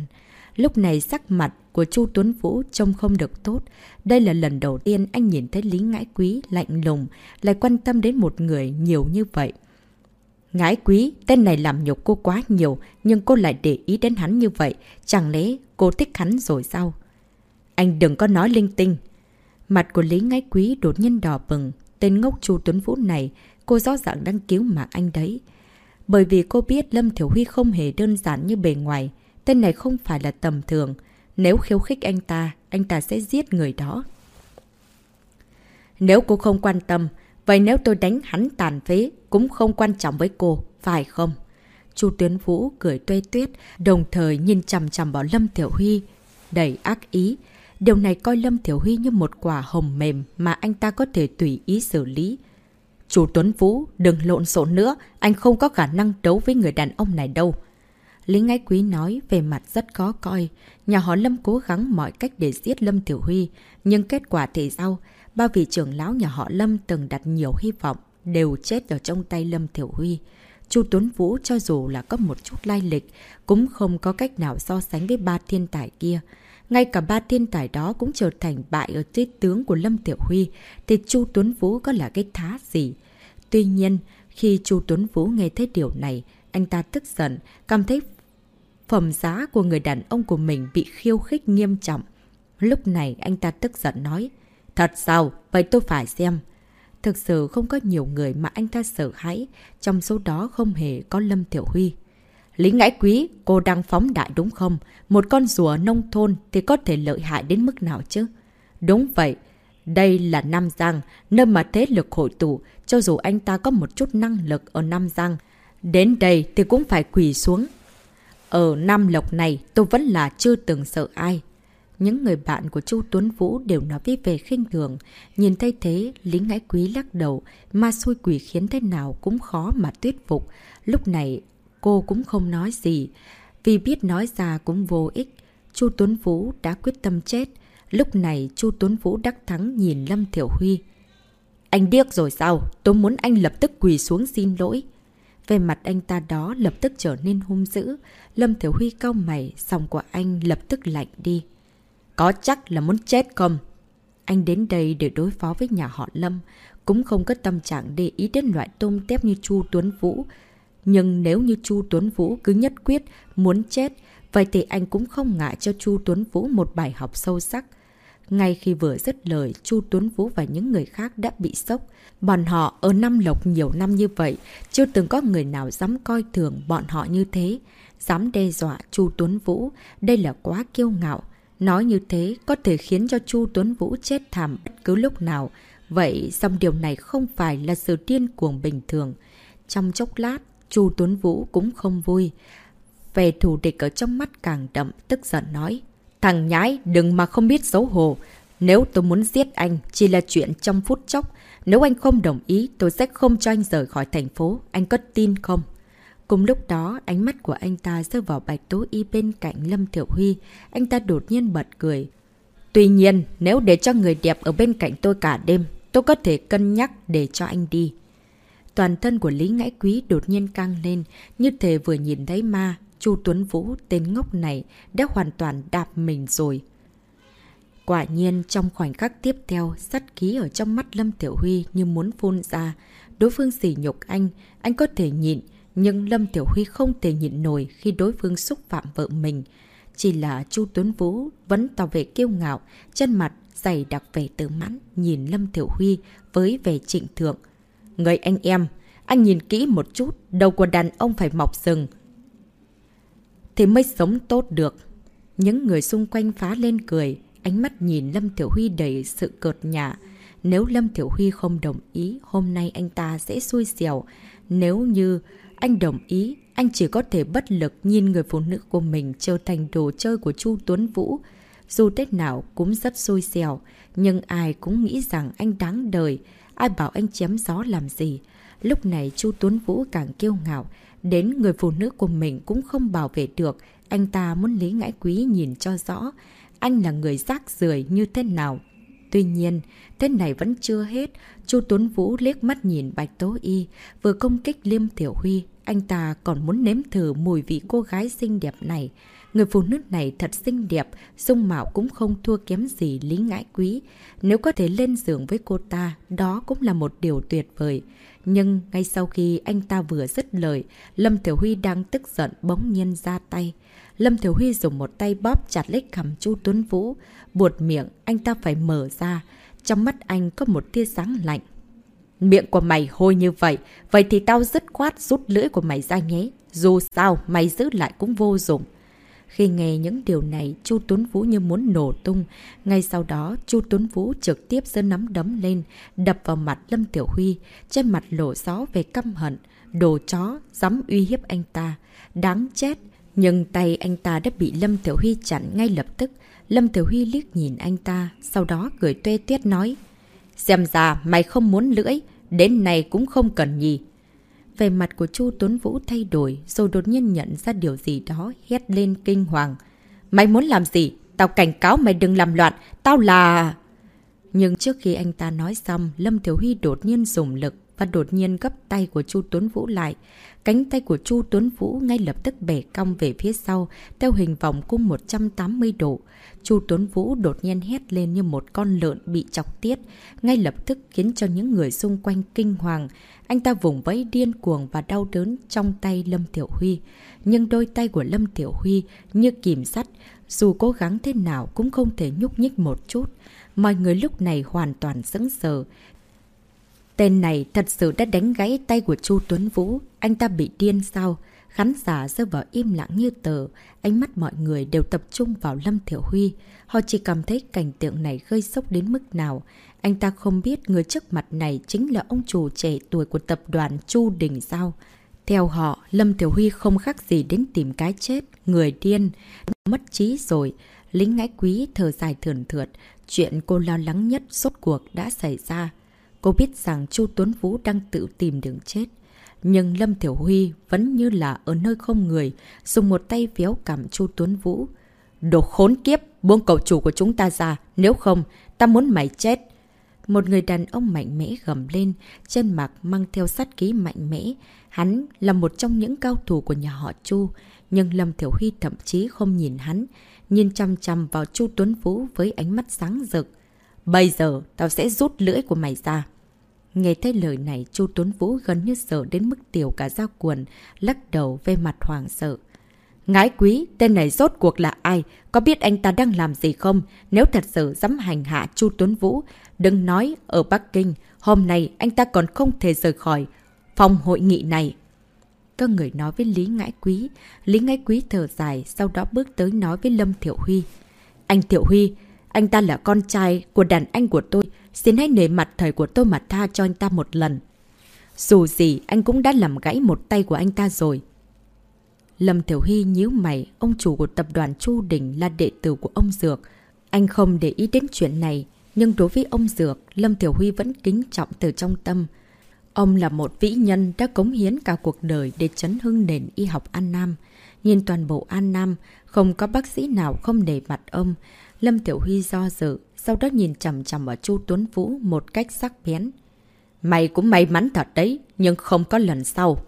Lúc này sắc mặt của Chu Tuấn Vũ trông không được tốt. Đây là lần đầu tiên anh nhìn thấy Lý Ngãi Quý lạnh lùng, lại quan tâm đến một người nhiều như vậy. Ngãi Quý, tên này làm nhục cô quá nhiều, nhưng cô lại để ý đến hắn như vậy. Chẳng lẽ cô thích hắn rồi sao? Anh đừng có nói linh tinh. Mặt của Lý Ngãi Quý đột nhiên đỏ bừng. Tên ngốc Chu Tuấn Vũ này, cô rõ ràng đang cứu mà anh đấy. Bởi vì cô biết Lâm Thiểu Huy không hề đơn giản như bề ngoài. Tên này không phải là tầm thường. Nếu khiêu khích anh ta, anh ta sẽ giết người đó. Nếu cô không quan tâm, vậy nếu tôi đánh hắn tàn phế, cũng không quan trọng với cô, phải không? Chu Tuyến Vũ cười tuê tuyết, đồng thời nhìn chằm chằm vào Lâm Tiểu Huy, đầy ác ý. Điều này coi Lâm Tiểu Huy như một quả hồng mềm mà anh ta có thể tùy ý xử lý. Chú Tuấn Vũ, đừng lộn xộn nữa, anh không có khả năng đấu với người đàn ông này đâu. Lý Ngãi Quý nói về mặt rất khó coi. Nhà họ Lâm cố gắng mọi cách để giết Lâm Tiểu Huy. Nhưng kết quả thì sao? Ba vị trưởng lão nhà họ Lâm từng đặt nhiều hy vọng đều chết ở trong tay Lâm Tiểu Huy. Chu Tuấn Vũ cho dù là có một chút lai lịch, cũng không có cách nào so sánh với ba thiên tài kia. Ngay cả ba thiên tài đó cũng trở thành bại ở dưới tướng của Lâm Tiểu Huy, thì Chu Tuấn Vũ có là cái thá gì? Tuy nhiên, khi Chu Tuấn Vũ nghe thấy điều này, anh ta tức giận, cảm thấy phẩm giá của người đàn ông của mình bị khiêu khích nghiêm trọng. Lúc này anh ta tức giận nói, Thật sao? Vậy tôi phải xem. Thực sự không có nhiều người mà anh ta sợ hãi, trong số đó không hề có Lâm Tiểu Huy. Lý ngãi quý, cô đang phóng đại đúng không? Một con rùa nông thôn thì có thể lợi hại đến mức nào chứ? Đúng vậy. Đây là Nam Giang, nơi mà thế lực hội tụ, cho dù anh ta có một chút năng lực ở Nam Giang. Đến đây thì cũng phải quỳ xuống. Ở Nam Lộc này tôi vẫn là chưa từng sợ ai. Những người bạn của Chu Tuấn Vũ đều nói với về khinh thường. Nhìn thấy thế, Lý Ngãi Quý lắc đầu, ma xui quỷ khiến thế nào cũng khó mà tuyết phục. Lúc này, cô cũng không nói gì, vì biết nói ra cũng vô ích. Chu Tuấn Vũ đã quyết tâm chết. Lúc này, Chu Tuấn Vũ đắc thắng nhìn Lâm Thiểu Huy. Anh điếc rồi sao? Tôi muốn anh lập tức quỳ xuống xin lỗi. Về mặt anh ta đó lập tức trở nên hung dữ. Lâm Thiểu Huy cao mày, sòng của anh lập tức lạnh đi. Có chắc là muốn chết không? Anh đến đây để đối phó với nhà họ Lâm, cũng không có tâm trạng để ý đến loại tôm tép như Chu Tuấn Vũ. Nhưng nếu như Chu Tuấn Vũ cứ nhất quyết muốn chết, vậy thì anh cũng không ngại cho Chu Tuấn Vũ một bài học sâu sắc. Ngay khi vừa dứt lời, Chu Tuấn Vũ và những người khác đã bị sốc. Bọn họ ở Nam Lộc nhiều năm như vậy, chưa từng có người nào dám coi thường bọn họ như thế. Dám đe dọa Chu Tuấn Vũ, đây là quá kiêu ngạo. Nói như thế có thể khiến cho Chu Tuấn Vũ chết thảm bất cứ lúc nào. Vậy song điều này không phải là sự điên cuồng bình thường. Trong chốc lát, Chu Tuấn Vũ cũng không vui. Về thủ địch ở trong mắt càng đậm, tức giận nói. Thằng nhái, đừng mà không biết xấu hổ. Nếu tôi muốn giết anh, chỉ là chuyện trong phút chốc. Nếu anh không đồng ý, tôi sẽ không cho anh rời khỏi thành phố. Anh có tin không? Cùng lúc đó, ánh mắt của anh ta rơi vào bạch tố y bên cạnh Lâm Thiểu Huy. Anh ta đột nhiên bật cười. Tuy nhiên, nếu để cho người đẹp ở bên cạnh tôi cả đêm, tôi có thể cân nhắc để cho anh đi. Toàn thân của Lý Ngãi Quý đột nhiên căng lên, như thể vừa nhìn thấy ma, Chu Tuấn Vũ, tên ngốc này, đã hoàn toàn đạp mình rồi. Quả nhiên, trong khoảnh khắc tiếp theo, sắt khí ở trong mắt Lâm Tiểu Huy như muốn phun ra. Đối phương sỉ nhục anh, anh có thể nhịn, nhưng Lâm Tiểu Huy không thể nhịn nổi khi đối phương xúc phạm vợ mình. Chỉ là Chu Tuấn Vũ vẫn tỏ vẻ kiêu ngạo, chân mặt dày đặc vẻ tự mãn nhìn Lâm Tiểu Huy với vẻ trịnh thượng. Người anh em, anh nhìn kỹ một chút, đầu của đàn ông phải mọc sừng. Thì mới sống tốt được. Những người xung quanh phá lên cười, ánh mắt nhìn Lâm Tiểu Huy đầy sự cợt nhả. Nếu Lâm Tiểu Huy không đồng ý, hôm nay anh ta sẽ xui xẻo. Nếu như anh đồng ý, anh chỉ có thể bất lực nhìn người phụ nữ của mình trở thành đồ chơi của Chu Tuấn Vũ. Dù Tết nào cũng rất xui xẻo, nhưng ai cũng nghĩ rằng anh đáng đời, ai bảo anh chém gió làm gì. Lúc này Chu Tuấn Vũ càng kiêu ngạo, đến người phụ nữ của mình cũng không bảo vệ được, anh ta muốn Lý Ngãi Quý nhìn cho rõ, anh là người rác rưởi như thế nào. Tuy nhiên, thế này vẫn chưa hết. Chu Tuấn Vũ liếc mắt nhìn Bạch Tố Y, vừa công kích Liêm Tiểu Huy. Anh ta còn muốn nếm thử mùi vị cô gái xinh đẹp này. Người phụ nữ này thật xinh đẹp, dung mạo cũng không thua kém gì Lý Ngãi Quý. Nếu có thể lên giường với cô ta, đó cũng là một điều tuyệt vời. Nhưng ngay sau khi anh ta vừa dứt lời, Lâm Tiểu Huy đang tức giận bỗng nhiên ra tay. Lâm Thiểu Huy dùng một tay bóp chặt lấy cầm Chu Tuấn Vũ. Buột miệng, anh ta phải mở ra. Trong mắt anh có một tia sáng lạnh. Miệng của mày hôi như vậy, vậy thì tao dứt khoát rút lưỡi của mày ra nhé. Dù sao, mày giữ lại cũng vô dụng. Khi nghe những điều này, Chu Tuấn Vũ như muốn nổ tung. Ngay sau đó, Chu Tuấn Vũ trực tiếp giơ nắm đấm lên, đập vào mặt Lâm Tiểu Huy, trên mặt lộ gió về căm hận. Đồ chó, dám uy hiếp anh ta. Đáng chết, nhưng tay anh ta đã bị Lâm Tiểu Huy chặn ngay lập tức. Lâm Tiểu Huy liếc nhìn anh ta, sau đó cười tuê tuyết nói. Xem ra mày không muốn lưỡi, đến này cũng không cần nhì. Về mặt của Chu Tuấn Vũ thay đổi rồi đột nhiên nhận ra điều gì đó hét lên kinh hoàng. Mày muốn làm gì? Tao cảnh cáo mày đừng làm loạn. Tao là... Nhưng trước khi anh ta nói xong, Lâm thiếu Huy đột nhiên dùng lực và đột nhiên gấp tay của Chu Tuấn Vũ lại. Cánh tay của Chu Tuấn Vũ ngay lập tức bẻ cong về phía sau, theo hình vòng cung 180 độ. Chu Tuấn Vũ đột nhiên hét lên như một con lợn bị chọc tiết, ngay lập tức khiến cho những người xung quanh kinh hoàng. Anh ta vùng vẫy điên cuồng và đau đớn trong tay Lâm Tiểu Huy. Nhưng đôi tay của Lâm Tiểu Huy như kìm sắt, dù cố gắng thế nào cũng không thể nhúc nhích một chút. Mọi người lúc này hoàn toàn sững sờ. Tên này thật sự đã đánh gãy tay của Chu Tuấn Vũ. Anh ta bị điên sao? Khán giả rơi vào im lặng như tờ. Ánh mắt mọi người đều tập trung vào Lâm Thiểu Huy. Họ chỉ cảm thấy cảnh tượng này gây sốc đến mức nào. Anh ta không biết người trước mặt này chính là ông chủ trẻ tuổi của tập đoàn Chu Đình Giao. Theo họ, Lâm Thiểu Huy không khác gì đến tìm cái chết, người điên, mất trí rồi. Lính ngãi quý thở dài thườn thượt, chuyện cô lo lắng nhất suốt cuộc đã xảy ra. Cô biết rằng Chu Tuấn Vũ đang tự tìm đường chết. Nhưng Lâm Thiểu Huy vẫn như là ở nơi không người, dùng một tay véo cảm Chu Tuấn Vũ. Đồ khốn kiếp, buông cậu chủ của chúng ta ra, nếu không, ta muốn mày chết. Một người đàn ông mạnh mẽ gầm lên, chân mặt mang theo sát ký mạnh mẽ. Hắn là một trong những cao thủ của nhà họ Chu, nhưng Lâm Thiểu Huy thậm chí không nhìn hắn, nhìn chăm chăm vào Chu Tuấn Vũ với ánh mắt sáng rực. Bây giờ, tao sẽ rút lưỡi của mày ra. Nghe thấy lời này, Chu Tuấn Vũ gần như sợ đến mức tiểu cả da quần, lắc đầu về mặt hoàng sợ. Ngái quý, tên này rốt cuộc là ai? Có biết anh ta đang làm gì không? Nếu thật sự dám hành hạ Chu Tuấn Vũ, đừng nói ở Bắc Kinh, hôm nay anh ta còn không thể rời khỏi phòng hội nghị này. Có người nói với Lý Ngãi Quý. Lý Ngãi Quý thở dài, sau đó bước tới nói với Lâm Thiệu Huy. Anh Thiệu Huy, anh ta là con trai của đàn anh của tôi. Xin hãy nể mặt thời của tôi mà tha cho anh ta một lần. Dù gì, anh cũng đã làm gãy một tay của anh ta rồi. Lâm Thiểu Huy nhíu mày, ông chủ của tập đoàn Chu Đình là đệ tử của ông Dược. Anh không để ý đến chuyện này, nhưng đối với ông Dược, Lâm Thiểu Huy vẫn kính trọng từ trong tâm. Ông là một vĩ nhân đã cống hiến cả cuộc đời để chấn hưng nền y học An Nam. Nhìn toàn bộ An Nam, không có bác sĩ nào không nể mặt ông. Lâm Tiểu Huy do dự, sau đó nhìn chầm chầm ở Chu Tuấn Vũ một cách sắc bén. Mày cũng may mắn thật đấy, nhưng không có lần sau.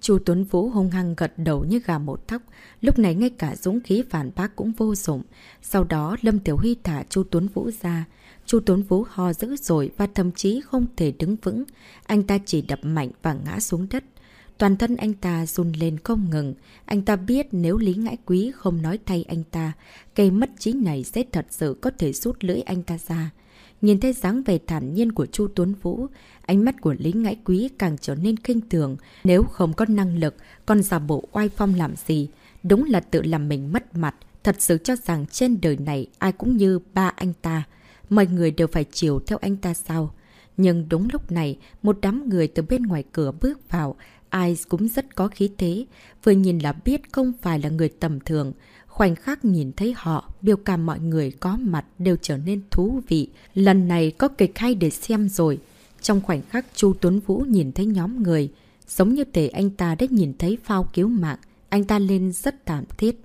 Chu Tuấn Vũ hung hăng gật đầu như gà một thóc, lúc này ngay cả dũng khí phản bác cũng vô dụng. Sau đó Lâm Tiểu Huy thả Chu Tuấn Vũ ra. Chu Tuấn Vũ ho dữ rồi và thậm chí không thể đứng vững. Anh ta chỉ đập mạnh và ngã xuống đất. Toàn thân anh ta run lên không ngừng. Anh ta biết nếu Lý Ngãi Quý không nói thay anh ta, cây mất trí này sẽ thật sự có thể rút lưỡi anh ta ra. Nhìn thấy dáng vẻ thản nhiên của Chu Tuấn Vũ, ánh mắt của Lý Ngãi Quý càng trở nên kinh thường. Nếu không có năng lực, còn giả bộ oai phong làm gì? Đúng là tự làm mình mất mặt. Thật sự cho rằng trên đời này ai cũng như ba anh ta. Mọi người đều phải chiều theo anh ta sao? Nhưng đúng lúc này, một đám người từ bên ngoài cửa bước vào, ai cũng rất có khí thế, vừa nhìn là biết không phải là người tầm thường. Khoảnh khắc nhìn thấy họ, biểu cảm mọi người có mặt đều trở nên thú vị. Lần này có kịch hay để xem rồi. Trong khoảnh khắc Chu Tuấn Vũ nhìn thấy nhóm người, giống như thể anh ta đã nhìn thấy phao cứu mạng, anh ta lên rất thảm thiết.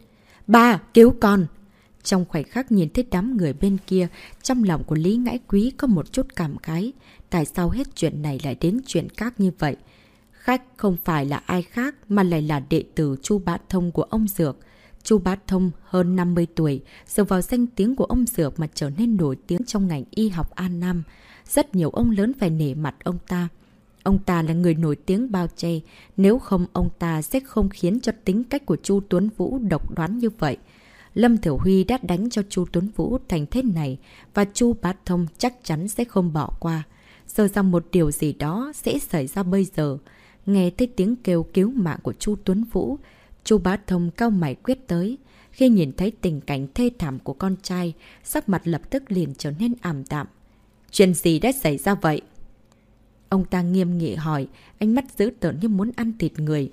Ba, cứu con! Trong khoảnh khắc nhìn thấy đám người bên kia, trong lòng của Lý Ngãi Quý có một chút cảm khái. Tại sao hết chuyện này lại đến chuyện khác như vậy? Khách không phải là ai khác mà lại là đệ tử Chu Bá Thông của ông Dược. Chu Bá Thông hơn 50 tuổi, dựa vào danh tiếng của ông Dược mà trở nên nổi tiếng trong ngành y học An Nam. Rất nhiều ông lớn phải nể mặt ông ta. Ông ta là người nổi tiếng bao che, nếu không ông ta sẽ không khiến cho tính cách của Chu Tuấn Vũ độc đoán như vậy. Lâm Thiểu Huy đã đánh cho Chu Tuấn Vũ thành thế này và Chu Bá Thông chắc chắn sẽ không bỏ qua. Giờ rằng một điều gì đó sẽ xảy ra bây giờ. Nghe thấy tiếng kêu cứu mạng của Chu Tuấn Vũ, Chu Bá Thông cao mày quyết tới. Khi nhìn thấy tình cảnh thê thảm của con trai, sắc mặt lập tức liền trở nên ảm đạm. Chuyện gì đã xảy ra vậy? Ông ta nghiêm nghị hỏi, ánh mắt dữ tợn như muốn ăn thịt người.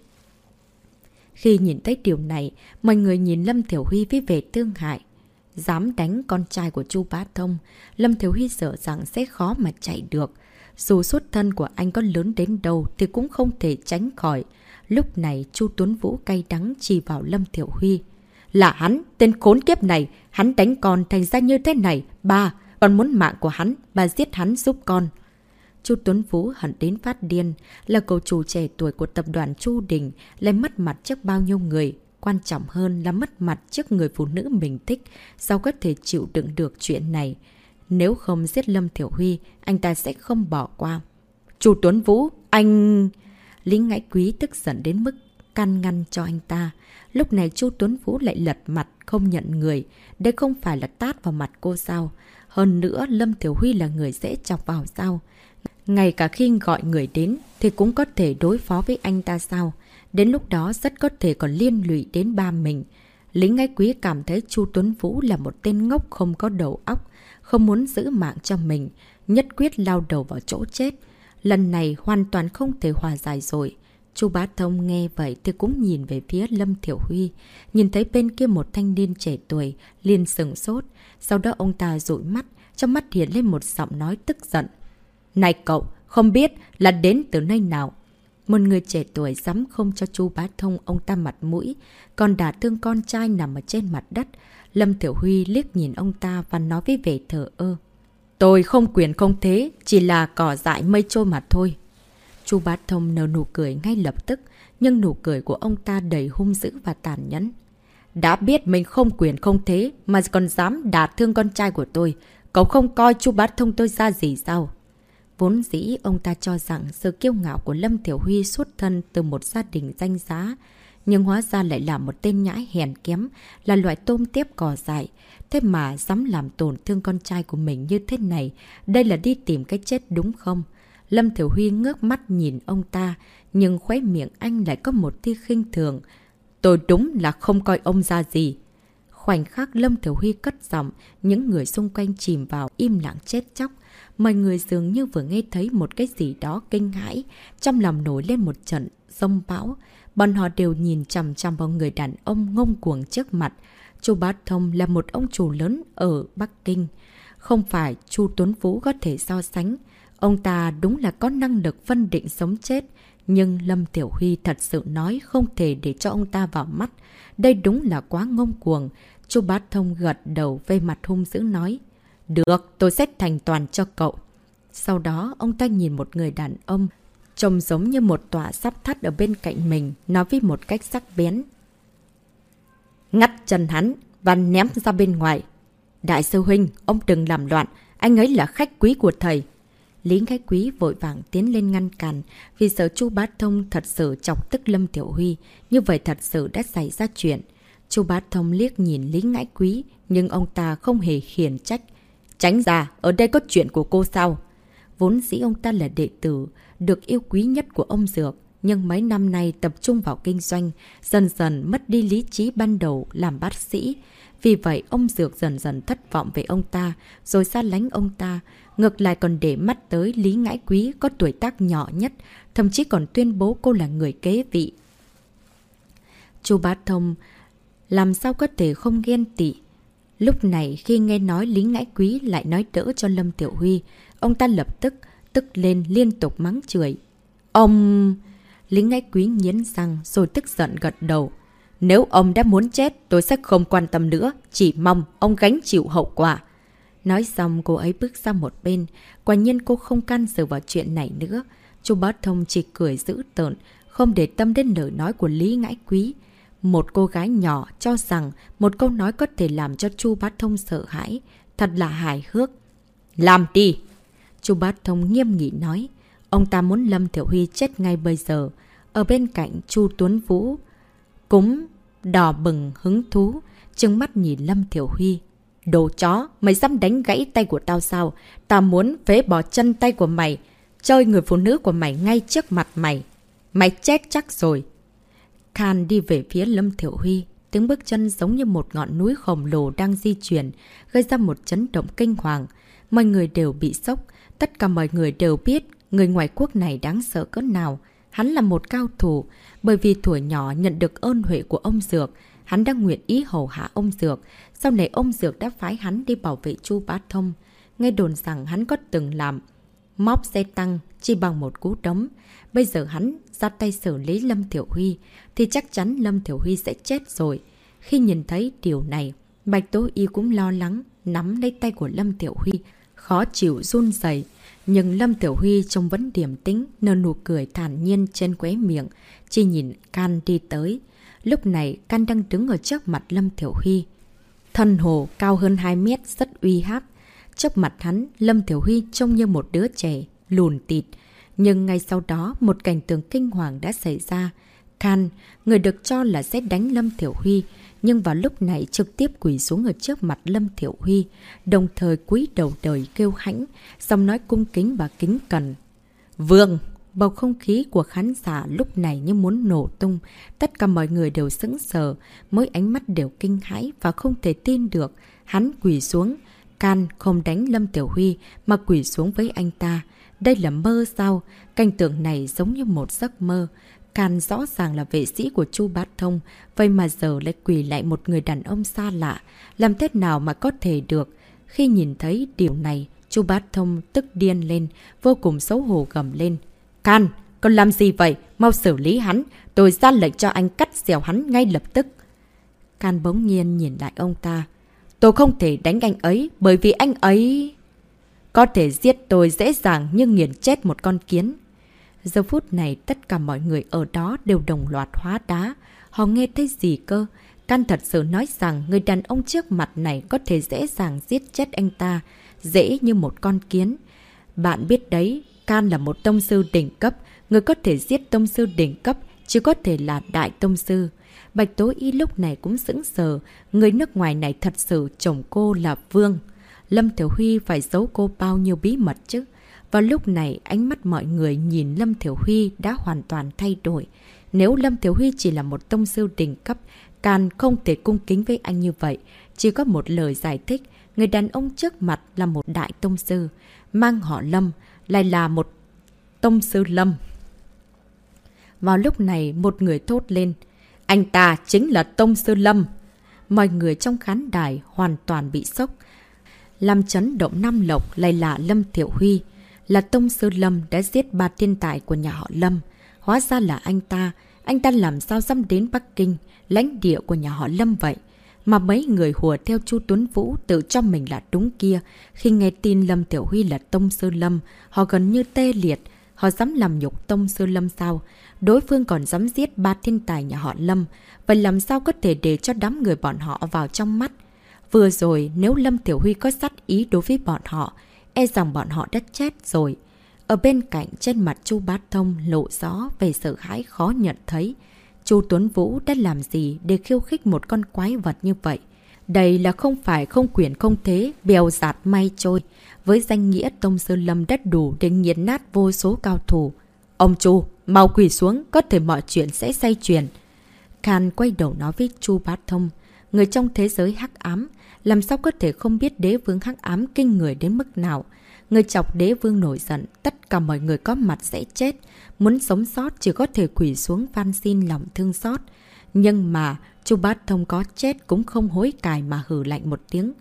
Khi nhìn thấy điều này, mọi người nhìn Lâm Thiểu Huy với vẻ tương hại. Dám đánh con trai của Chu Bá Thông, Lâm Thiếu Huy sợ rằng sẽ khó mà chạy được. Dù xuất thân của anh có lớn đến đâu thì cũng không thể tránh khỏi. Lúc này Chu Tuấn Vũ cay đắng chỉ vào Lâm Thiểu Huy. Là hắn, tên khốn kiếp này, hắn đánh con thành ra như thế này. Ba, còn muốn mạng của hắn, bà giết hắn giúp con. Chu Tuấn Vũ hẳn đến phát điên, là cầu chủ trẻ tuổi của tập đoàn Chu Đình, lại mất mặt trước bao nhiêu người. Quan trọng hơn là mất mặt trước người phụ nữ mình thích, sao có thể chịu đựng được chuyện này. Nếu không giết Lâm Thiểu Huy, anh ta sẽ không bỏ qua. Chu Tuấn Vũ, anh... Lính ngãi quý tức giận đến mức can ngăn cho anh ta. Lúc này Chu Tuấn Vũ lại lật mặt, không nhận người. Đây không phải là tát vào mặt cô sao. Hơn nữa, Lâm Thiểu Huy là người dễ chọc vào sao. Ngay cả khi gọi người đến thì cũng có thể đối phó với anh ta sao. Đến lúc đó rất có thể còn liên lụy đến ba mình. Lính Ngãi quý cảm thấy Chu Tuấn Vũ là một tên ngốc không có đầu óc, không muốn giữ mạng cho mình, nhất quyết lao đầu vào chỗ chết. Lần này hoàn toàn không thể hòa giải rồi. Chu Bá Thông nghe vậy thì cũng nhìn về phía Lâm Thiểu Huy, nhìn thấy bên kia một thanh niên trẻ tuổi, liền sừng sốt. Sau đó ông ta rụi mắt, trong mắt hiện lên một giọng nói tức giận. Này cậu, không biết là đến từ nơi nào? Một người trẻ tuổi dám không cho chu bá thông ông ta mặt mũi, còn đả thương con trai nằm ở trên mặt đất. Lâm Tiểu Huy liếc nhìn ông ta và nói với vẻ thờ ơ. Tôi không quyền không thế, chỉ là cỏ dại mây trôi mà thôi. Chu bá thông nở nụ cười ngay lập tức, nhưng nụ cười của ông ta đầy hung dữ và tàn nhẫn. Đã biết mình không quyền không thế mà còn dám đả thương con trai của tôi. Cậu không coi chu bá thông tôi ra gì sao? Vốn dĩ ông ta cho rằng sự kiêu ngạo của Lâm Tiểu Huy xuất thân từ một gia đình danh giá, nhưng hóa ra lại là một tên nhãi hèn kém, là loại tôm tiếp cỏ dại. Thế mà dám làm tổn thương con trai của mình như thế này, đây là đi tìm cái chết đúng không? Lâm Thiểu Huy ngước mắt nhìn ông ta, nhưng khóe miệng anh lại có một tia khinh thường. Tôi đúng là không coi ông ra gì. Khoảnh khắc Lâm Thiểu Huy cất giọng, những người xung quanh chìm vào im lặng chết chóc. Mọi người dường như vừa nghe thấy một cái gì đó kinh hãi, trong lòng nổi lên một trận sông bão. Bọn họ đều nhìn chằm chằm vào người đàn ông ngông cuồng trước mặt. Chu Bá Thông là một ông chủ lớn ở Bắc Kinh. Không phải Chu Tuấn Vũ có thể so sánh. Ông ta đúng là có năng lực phân định sống chết. Nhưng Lâm Tiểu Huy thật sự nói không thể để cho ông ta vào mắt. Đây đúng là quá ngông cuồng. Chu Bá Thông gật đầu về mặt hung dữ nói. Được, tôi sẽ thành toàn cho cậu. Sau đó, ông ta nhìn một người đàn ông, trông giống như một tòa sắp thắt ở bên cạnh mình, nói với một cách sắc bén. Ngắt chân hắn và ném ra bên ngoài. Đại sư huynh, ông đừng làm loạn, anh ấy là khách quý của thầy. Lý khách quý vội vàng tiến lên ngăn cản, vì sợ chu bát thông thật sự chọc tức Lâm Tiểu Huy, như vậy thật sự đã xảy ra chuyện. Chu bát thông liếc nhìn Lý ngãi quý, nhưng ông ta không hề khiển trách, Tránh ra, ở đây có chuyện của cô sao? Vốn dĩ ông ta là đệ tử, được yêu quý nhất của ông Dược, nhưng mấy năm nay tập trung vào kinh doanh, dần dần mất đi lý trí ban đầu làm bác sĩ. Vì vậy, ông Dược dần dần thất vọng về ông ta, rồi xa lánh ông ta, ngược lại còn để mắt tới Lý Ngãi Quý có tuổi tác nhỏ nhất, thậm chí còn tuyên bố cô là người kế vị. Chu Bá Thông làm sao có thể không ghen tị Lúc này khi nghe nói Lý Ngãi Quý lại nói đỡ cho Lâm Tiểu Huy, ông ta lập tức, tức lên liên tục mắng chửi. Ông... Lý Ngãi Quý nghiến răng rồi tức giận gật đầu. Nếu ông đã muốn chết, tôi sẽ không quan tâm nữa, chỉ mong ông gánh chịu hậu quả. Nói xong cô ấy bước ra một bên, quả nhiên cô không can dự vào chuyện này nữa. Chú bát Thông chỉ cười giữ tợn, không để tâm đến lời nói của Lý Ngãi Quý. Một cô gái nhỏ cho rằng một câu nói có thể làm cho Chu Bát Thông sợ hãi. Thật là hài hước. Làm đi! Chu Bát Thông nghiêm nghị nói. Ông ta muốn Lâm Thiểu Huy chết ngay bây giờ. Ở bên cạnh Chu Tuấn Vũ cúng đỏ bừng hứng thú, trừng mắt nhìn Lâm Thiểu Huy. Đồ chó, mày dám đánh gãy tay của tao sao? Tao muốn phế bỏ chân tay của mày, chơi người phụ nữ của mày ngay trước mặt mày. Mày chết chắc rồi. Khan đi về phía Lâm Thiểu Huy, tiếng bước chân giống như một ngọn núi khổng lồ đang di chuyển, gây ra một chấn động kinh hoàng. Mọi người đều bị sốc, tất cả mọi người đều biết người ngoại quốc này đáng sợ cỡ nào. Hắn là một cao thủ, bởi vì tuổi nhỏ nhận được ơn huệ của ông Dược, hắn đã nguyện ý hầu hạ ông Dược. Sau này ông Dược đã phái hắn đi bảo vệ Chu Bá Thông. Nghe đồn rằng hắn có từng làm móc xe tăng chỉ bằng một cú đấm. Bây giờ hắn ra tay xử lý Lâm Thiểu Huy thì chắc chắn Lâm Thiểu Huy sẽ chết rồi. Khi nhìn thấy điều này, Bạch Tố Y cũng lo lắng, nắm lấy tay của Lâm Tiểu Huy, khó chịu run dày. Nhưng Lâm Tiểu Huy trông vẫn điềm tĩnh, nở nụ cười thản nhiên trên quế miệng, chỉ nhìn Can đi tới. Lúc này, Can đang đứng ở trước mặt Lâm Tiểu Huy. Thân hồ cao hơn 2 mét, rất uy hát. Trước mặt hắn, Lâm Tiểu Huy trông như một đứa trẻ, lùn tịt. Nhưng ngay sau đó, một cảnh tượng kinh hoàng đã xảy ra. Can, người được cho là sẽ đánh Lâm Tiểu Huy, nhưng vào lúc này trực tiếp quỳ xuống ở trước mặt Lâm Thiểu Huy, đồng thời cúi đầu đời kêu hãnh, xong nói cung kính và kính cần. Vương! Bầu không khí của khán giả lúc này như muốn nổ tung, tất cả mọi người đều sững sờ, mỗi ánh mắt đều kinh hãi và không thể tin được. Hắn quỳ xuống, can không đánh Lâm Tiểu Huy mà quỳ xuống với anh ta. Đây là mơ sao? Cảnh tượng này giống như một giấc mơ. Can rõ ràng là vệ sĩ của Chu Bát Thông, vậy mà giờ lại quỳ lại một người đàn ông xa lạ. Làm thế nào mà có thể được? Khi nhìn thấy điều này, Chu Bát Thông tức điên lên, vô cùng xấu hổ gầm lên. Can, con làm gì vậy? Mau xử lý hắn. Tôi ra lệnh cho anh cắt dẻo hắn ngay lập tức. Can bỗng nhiên nhìn lại ông ta. Tôi không thể đánh anh ấy bởi vì anh ấy... Có thể giết tôi dễ dàng như nghiền chết một con kiến. Giờ phút này tất cả mọi người ở đó đều đồng loạt hóa đá. Họ nghe thấy gì cơ? Can thật sự nói rằng người đàn ông trước mặt này có thể dễ dàng giết chết anh ta, dễ như một con kiến. Bạn biết đấy, Can là một tông sư đỉnh cấp, người có thể giết tông sư đỉnh cấp, chỉ có thể là đại tông sư. Bạch Tố Y lúc này cũng sững sờ, người nước ngoài này thật sự chồng cô là Vương. Lâm Thiểu Huy phải giấu cô bao nhiêu bí mật chứ? Vào lúc này, ánh mắt mọi người nhìn Lâm Thiểu Huy đã hoàn toàn thay đổi. Nếu Lâm Thiểu Huy chỉ là một tông sư đỉnh cấp, Can không thể cung kính với anh như vậy. Chỉ có một lời giải thích, người đàn ông trước mặt là một đại tông sư, mang họ Lâm, lại là một tông sư Lâm. Vào lúc này, một người thốt lên, anh ta chính là tông sư Lâm. Mọi người trong khán đài hoàn toàn bị sốc. Làm chấn động nam lộc lại là Lâm Thiểu Huy là Tông Sư Lâm đã giết ba thiên tài của nhà họ Lâm. Hóa ra là anh ta, anh ta làm sao dám đến Bắc Kinh, lãnh địa của nhà họ Lâm vậy? Mà mấy người hùa theo chu Tuấn Vũ tự cho mình là đúng kia. Khi nghe tin Lâm Tiểu Huy là Tông Sư Lâm, họ gần như tê liệt. Họ dám làm nhục Tông Sư Lâm sao? Đối phương còn dám giết ba thiên tài nhà họ Lâm. Vậy làm sao có thể để cho đám người bọn họ vào trong mắt? Vừa rồi, nếu Lâm Tiểu Huy có sát ý đối với bọn họ, e rằng bọn họ đã chết rồi. Ở bên cạnh trên mặt Chu Bá Thông lộ rõ về sợ hãi khó nhận thấy. Chu Tuấn Vũ đã làm gì để khiêu khích một con quái vật như vậy? Đây là không phải không quyền không thế, bèo giạt may trôi. Với danh nghĩa Tông Sơn Lâm đất đủ để nghiền nát vô số cao thủ. Ông Chu, mau quỳ xuống, có thể mọi chuyện sẽ say chuyển. Khan quay đầu nói với Chu Bá Thông, người trong thế giới hắc ám, làm sao có thể không biết đế vương hắc ám kinh người đến mức nào. Người chọc đế vương nổi giận, tất cả mọi người có mặt sẽ chết. Muốn sống sót chỉ có thể quỷ xuống van xin lòng thương xót. Nhưng mà, chu Bát Thông có chết cũng không hối cài mà hử lạnh một tiếng.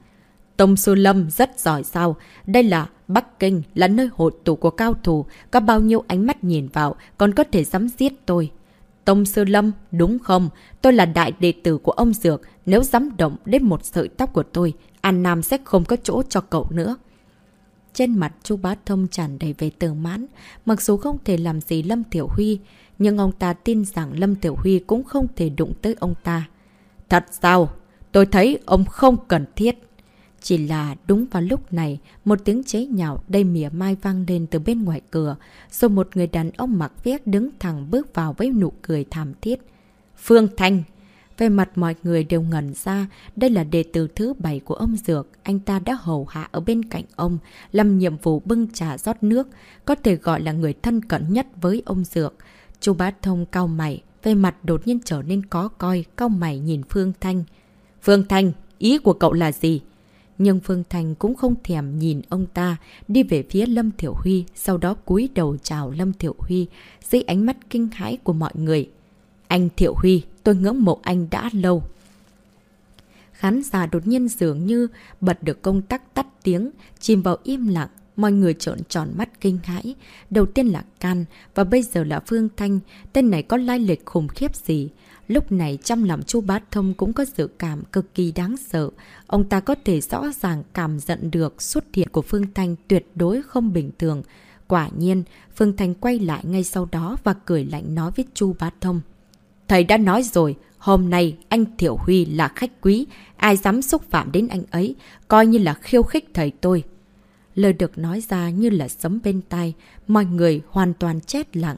Tông Sư Lâm rất giỏi sao? Đây là Bắc Kinh, là nơi hội tụ của cao thủ. Có bao nhiêu ánh mắt nhìn vào, còn có thể dám giết tôi. Tông Sư Lâm, đúng không? Tôi là đại đệ tử của ông Dược. Nếu dám động đến một sợi tóc của tôi, An Nam sẽ không có chỗ cho cậu nữa. Trên mặt chu Bá Thông tràn đầy về tờ mãn. Mặc dù không thể làm gì Lâm Tiểu Huy, nhưng ông ta tin rằng Lâm Tiểu Huy cũng không thể đụng tới ông ta. Thật sao? Tôi thấy ông không cần thiết. Chỉ là đúng vào lúc này, một tiếng chế nhạo đầy mỉa mai vang lên từ bên ngoài cửa, rồi một người đàn ông mặc vét đứng thẳng bước vào với nụ cười thảm thiết. Phương Thanh! Về mặt mọi người đều ngẩn ra, đây là đệ tử thứ bảy của ông Dược, anh ta đã hầu hạ ở bên cạnh ông, làm nhiệm vụ bưng trà rót nước, có thể gọi là người thân cận nhất với ông Dược. Chú Bá Thông cao mày, về mặt đột nhiên trở nên có coi, cao mày nhìn Phương Thanh. Phương Thanh, ý của cậu là gì? Nhưng Phương Thành cũng không thèm nhìn ông ta, đi về phía Lâm Thiểu Huy, sau đó cúi đầu chào Lâm Thiểu Huy, dưới ánh mắt kinh hãi của mọi người. Anh Thiệu Huy, tôi ngưỡng mộ anh đã lâu. Khán giả đột nhiên dường như bật được công tắc tắt tiếng, chìm vào im lặng, mọi người trộn tròn mắt kinh hãi. Đầu tiên là Can, và bây giờ là Phương Thanh. Tên này có lai lịch khủng khiếp gì? Lúc này trong lòng chu Bát Thông cũng có dự cảm cực kỳ đáng sợ. Ông ta có thể rõ ràng cảm nhận được xuất hiện của Phương Thanh tuyệt đối không bình thường. Quả nhiên, Phương Thanh quay lại ngay sau đó và cười lạnh nói với chu Bát Thông. Thầy đã nói rồi, hôm nay anh Thiểu Huy là khách quý, ai dám xúc phạm đến anh ấy, coi như là khiêu khích thầy tôi. Lời được nói ra như là sấm bên tai, mọi người hoàn toàn chết lặng.